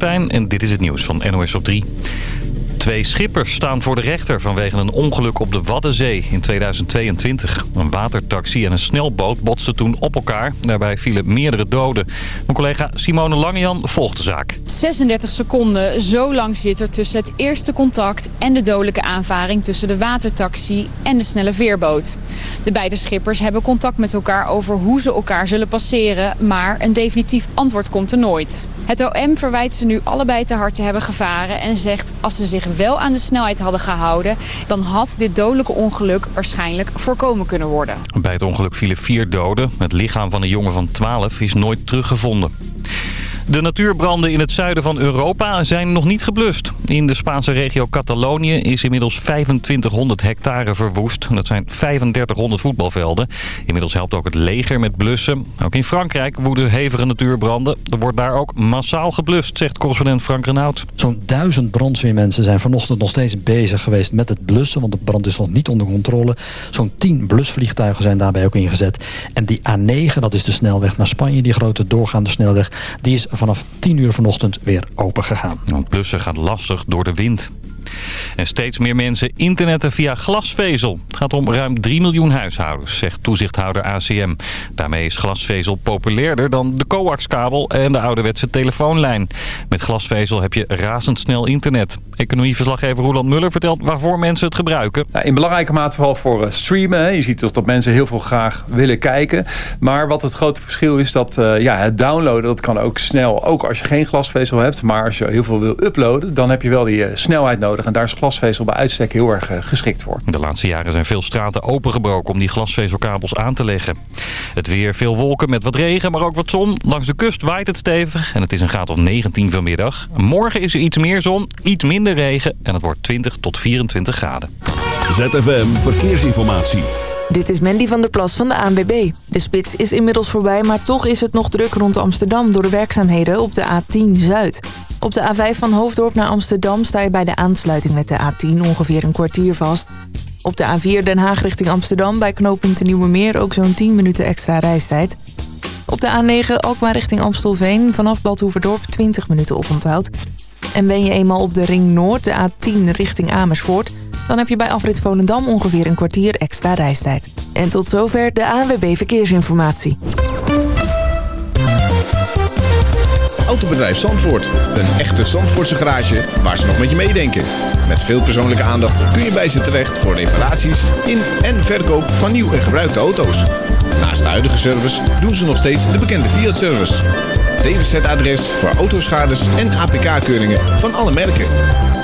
Martijn en dit is het nieuws van NOS op 3. Twee schippers staan voor de rechter vanwege een ongeluk op de Waddenzee in 2022. Een watertaxi en een snelboot botsten toen op elkaar. Daarbij vielen meerdere doden. Mijn collega Simone Langejan volgt de zaak. 36 seconden, zo lang zit er tussen het eerste contact en de dodelijke aanvaring tussen de watertaxi en de snelle veerboot. De beide schippers hebben contact met elkaar over hoe ze elkaar zullen passeren, maar een definitief antwoord komt er nooit. Het OM verwijt ze nu allebei te hard te hebben gevaren en zegt als ze zich wel aan de snelheid hadden gehouden, dan had dit dodelijke ongeluk waarschijnlijk voorkomen kunnen worden. Bij het ongeluk vielen vier doden. Het lichaam van een jongen van 12 is nooit teruggevonden. De natuurbranden in het zuiden van Europa zijn nog niet geblust. In de Spaanse regio Catalonië is inmiddels 2500 hectare verwoest. Dat zijn 3500 voetbalvelden. Inmiddels helpt ook het leger met blussen. Ook in Frankrijk woeden hevige natuurbranden. Er wordt daar ook massaal geblust, zegt correspondent Frank Renaud. Zo'n duizend brandweermensen zijn vanochtend nog steeds bezig geweest met het blussen. Want de brand is nog niet onder controle. Zo'n 10 blusvliegtuigen zijn daarbij ook ingezet. En die A9, dat is de snelweg naar Spanje, die grote doorgaande snelweg... die is vanaf 10 uur vanochtend weer open gegaan. Het blussen gaat lastig door de wind. En steeds meer mensen internetten via glasvezel. Het gaat om ruim 3 miljoen huishoudens, zegt toezichthouder ACM. Daarmee is glasvezel populairder dan de coaxkabel en de ouderwetse telefoonlijn. Met glasvezel heb je razendsnel internet. Economieverslaggever Roland Muller vertelt waarvoor mensen het gebruiken. Ja, in belangrijke mate vooral voor streamen. Je ziet dus dat mensen heel veel graag willen kijken. Maar wat het grote verschil is dat uh, ja, het downloaden dat kan ook snel. Ook als je geen glasvezel hebt. Maar als je heel veel wil uploaden dan heb je wel die uh, snelheid nodig. En daar is glasvezel bij uitstek heel erg uh, geschikt voor. De laatste jaren zijn veel straten opengebroken om die glasvezelkabels aan te leggen. Het weer veel wolken met wat regen, maar ook wat zon. Langs de kust waait het stevig en het is een graad of 19 vanmiddag. Morgen is er iets meer zon, iets minder regen en het wordt 20 tot 24 graden. ZFM Verkeersinformatie. Dit is Mandy van der Plas van de ANWB. De spits is inmiddels voorbij, maar toch is het nog druk rond Amsterdam... door de werkzaamheden op de A10 Zuid. Op de A5 van Hoofddorp naar Amsterdam sta je bij de aansluiting met de A10 ongeveer een kwartier vast. Op de A4 Den Haag richting Amsterdam bij knooppunt Nieuwe Meer ook zo'n 10 minuten extra reistijd. Op de A9 Alkmaar richting Amstelveen vanaf Badhoevedorp 20 minuten oponthoud. En ben je eenmaal op de Ring Noord, de A10 richting Amersfoort... dan heb je bij afrit Volendam ongeveer een kwartier extra reistijd. En tot zover de ANWB Verkeersinformatie. Autobedrijf Zandvoort. Een echte Zandvoortse garage waar ze nog met je meedenken. Met veel persoonlijke aandacht kun je bij ze terecht voor reparaties in en verkoop van nieuw en gebruikte auto's. Naast de huidige service doen ze nog steeds de bekende Fiat-service. DWZ-adres voor autoschades en APK-keuringen van alle merken.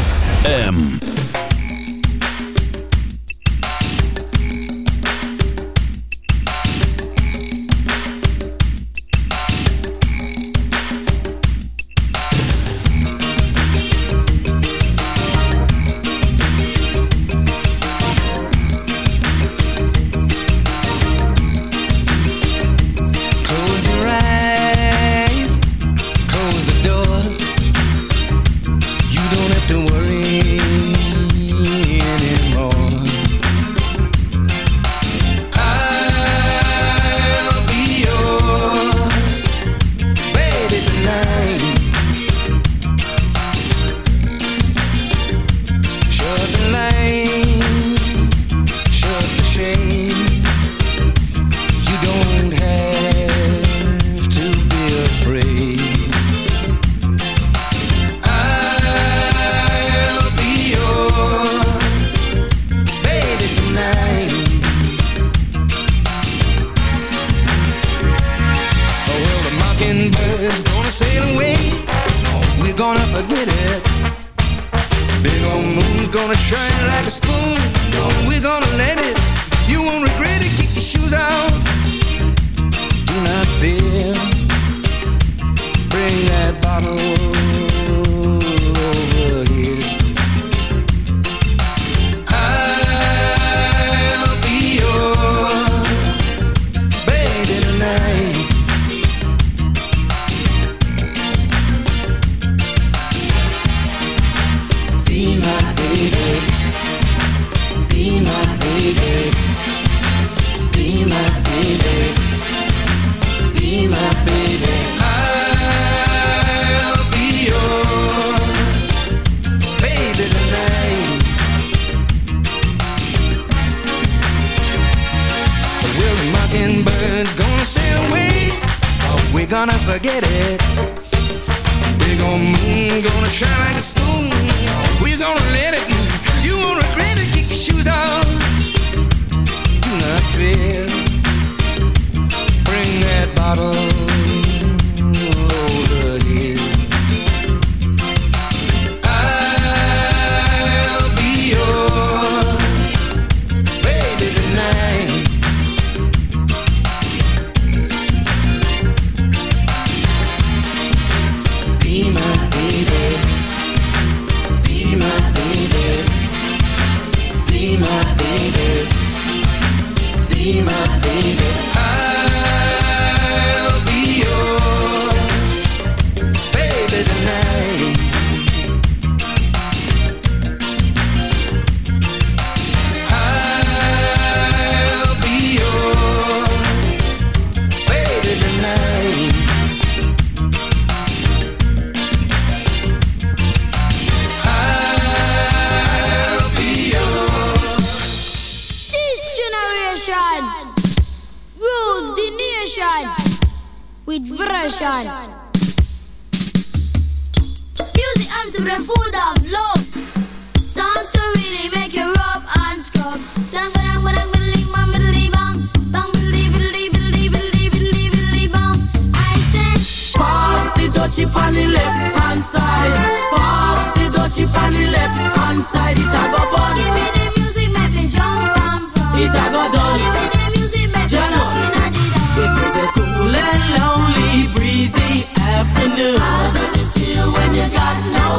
ZFM.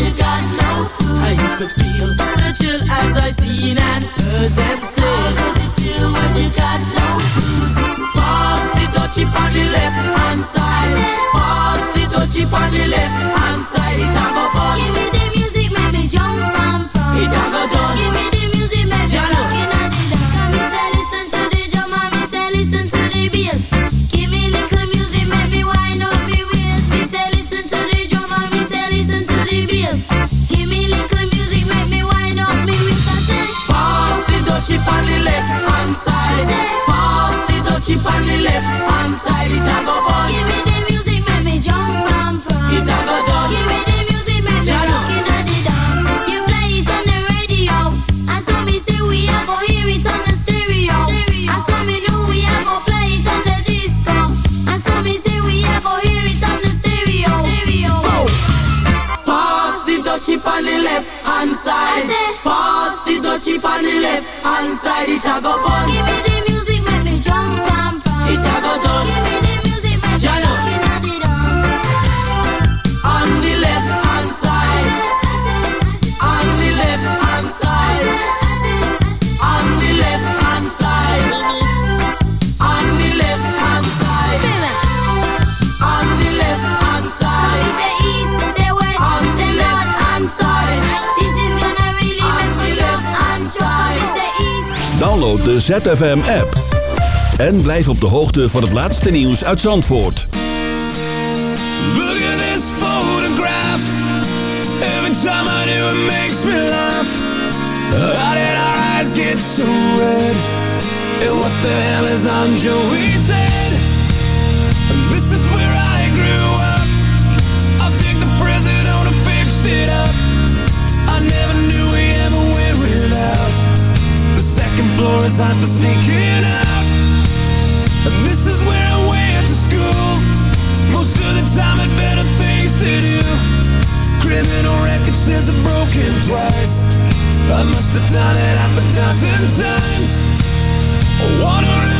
you got no food. I could feel the chill as I seen and heard them say. How does it feel when you got no food? Pass the touchy on the left hand side. Pass the touchy on the left hand side. It a go fun. Give me the music, make me jump and fun. It a go done. Give me the left hand side, it go. de ZFM-app. En blijf op de hoogte van het laatste nieuws uit Zandvoort. Look at this photograph. Makes me laugh. as I've been sneaking up. And this is where I went to school. Most of the time I'd better things to do. Criminal record says I've broken twice. I must have done it half a dozen times. Wandering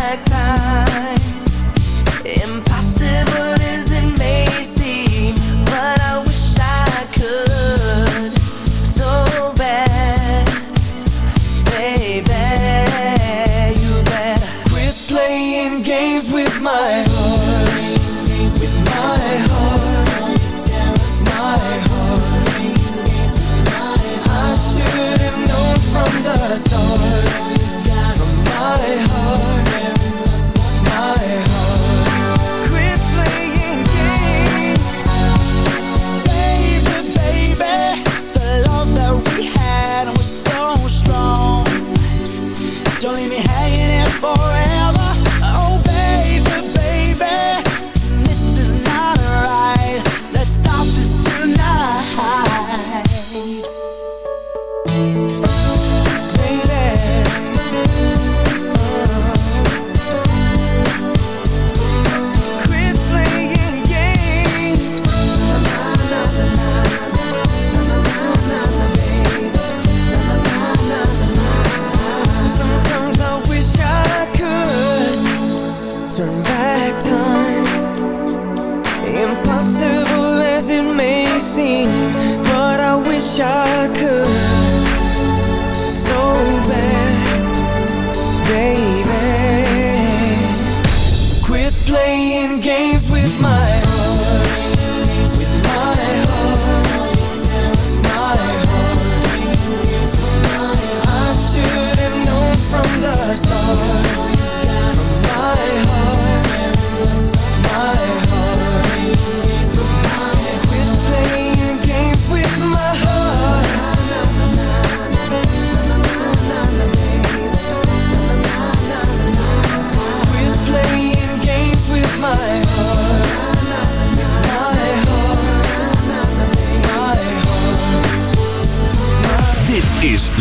back time.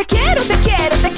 te quero, te quero. te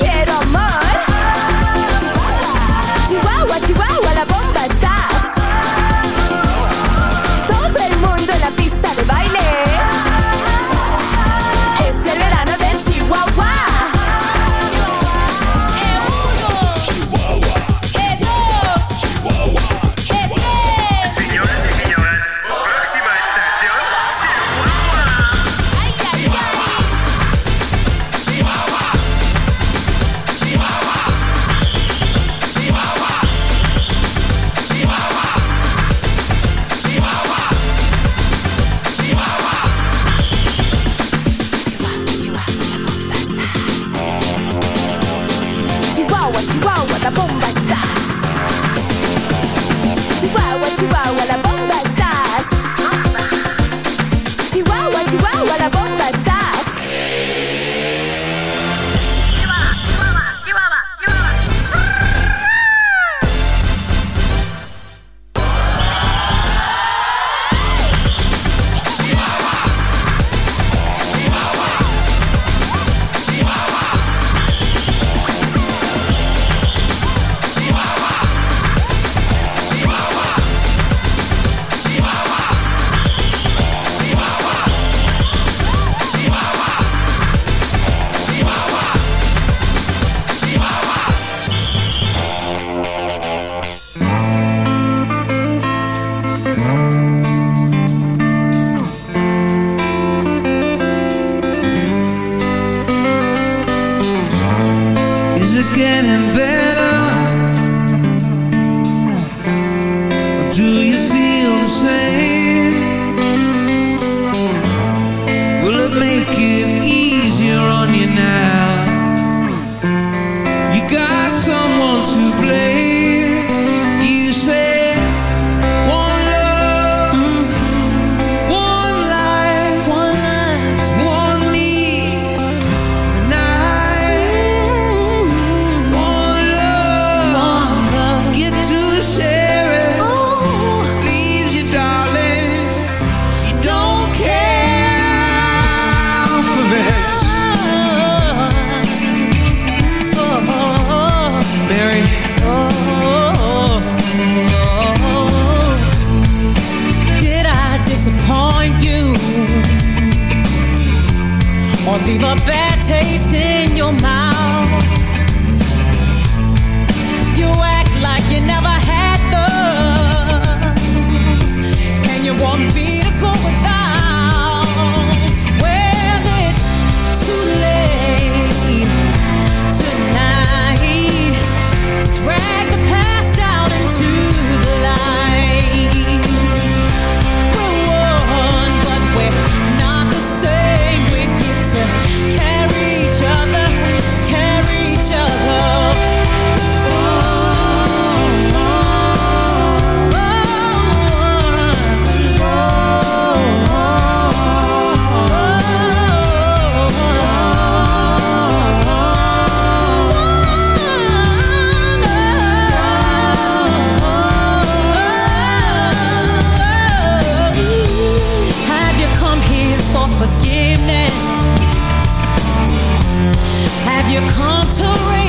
you come to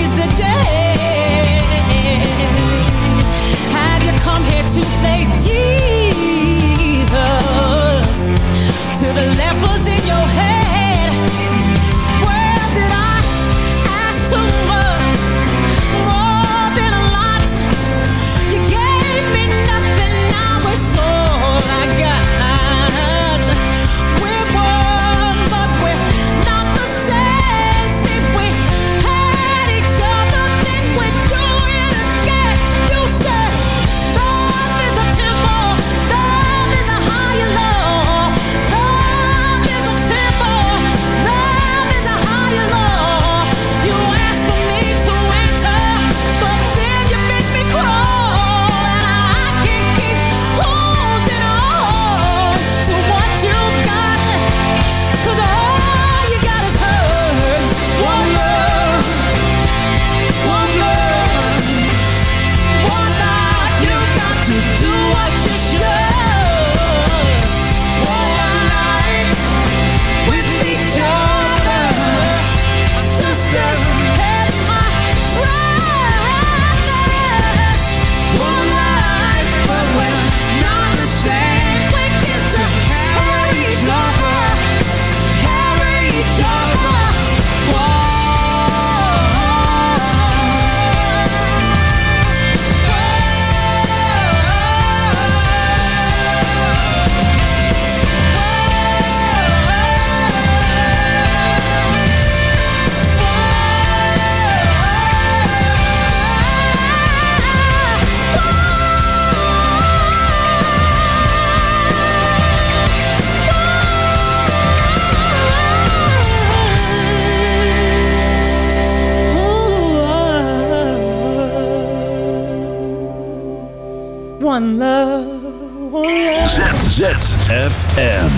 One love, one. ZZFM.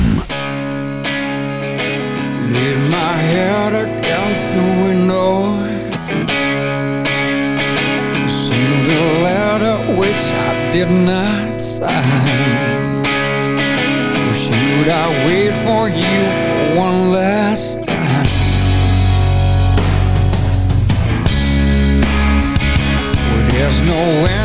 Lean my head against the window See the letter which I did not sign Should I wait for you for one last time Well, there's no end and no